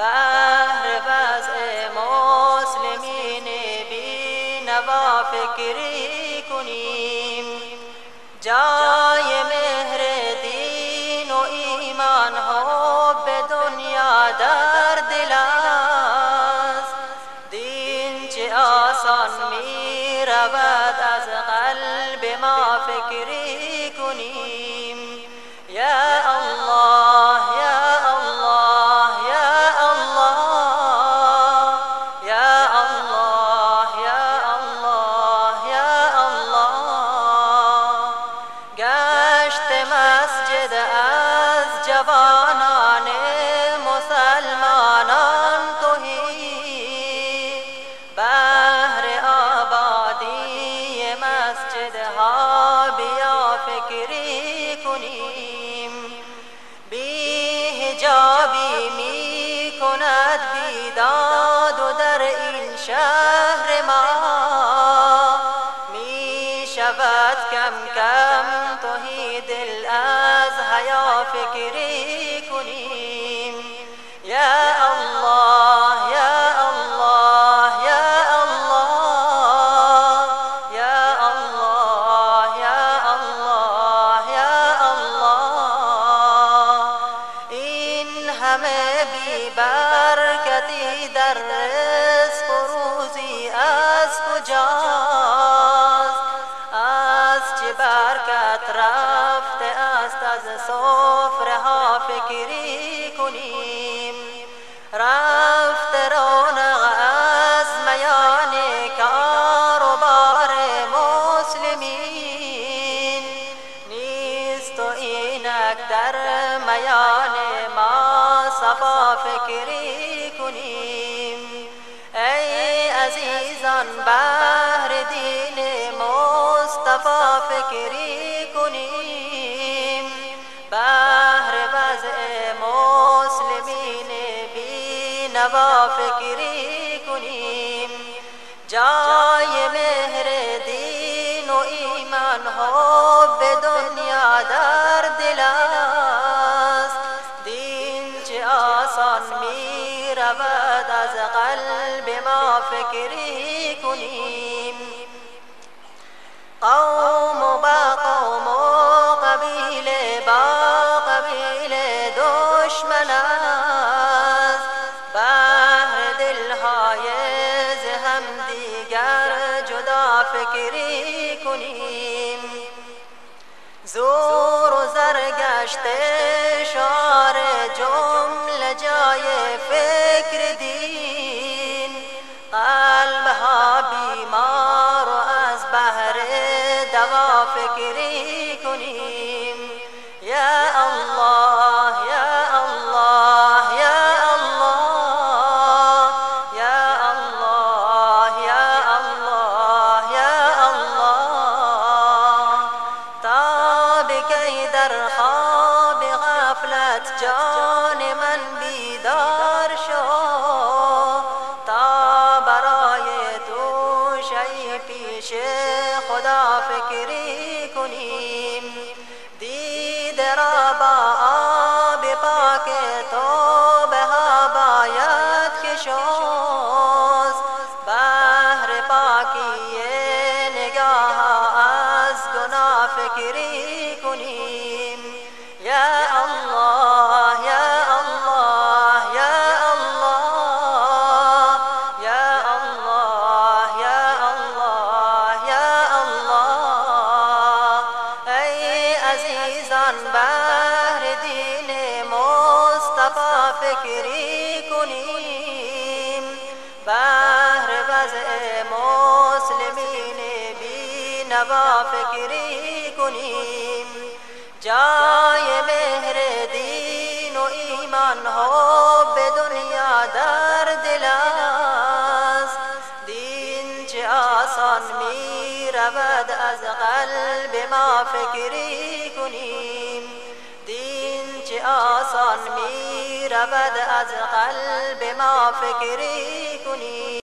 بهر وضع مسلمین بی نوا فکری کنیم. جای مهر دین و ایمان ها به دنیا در دل است. دین چه آسان می رود از قلب ما فکری کنیم. گشت مسجد از جوانان مسلمانان توهی بهر آبادی مسجد ها بیا فکری کنیم. بی شود کم کم توهی دل از حیا فکری کنیم. یا الله یا الله یا الله یا الله یا الله یا الله. این همه بی برکتی در رزق روزی از کجاست برکت رفته است از سفره ها فکری کنیم. رفته رونق از میان کار و بار مسلمین. نیست و اینک در میان ما صفا فکری کنیم. ای عزیزان بهر دین مصطفی فکری کنیم بهر وضع مسلمین بی نوا فکری کنیم. جای مهر دین و ایمان ها به دنیا در دل است. دین چه آسان می رود از قلب ما فکری کنیم. قوم با هم دیگر جدا فکری کنیم. زور و زرگشته شعار جمله جای فکر دین. قلبها بیمار و از بهر دوا فکری کنیم. غفلت جان من بیدار شو تا برای تو شی پیش خدا فکری کنیم. دید را با آب پاک تو به باید که شست بهر پاکی نگاه از گناه فکری کنیم. عزیزان بهر دین مصطفی فکری کنیم. بهر وضع مسلمین بی نوا فکری کنیم. جای مهر دین و ایمان ها به دنیا در دل است. دین چه آسان می رود از قلب ما فکری آسان می رود از قلب ما فکری کنیم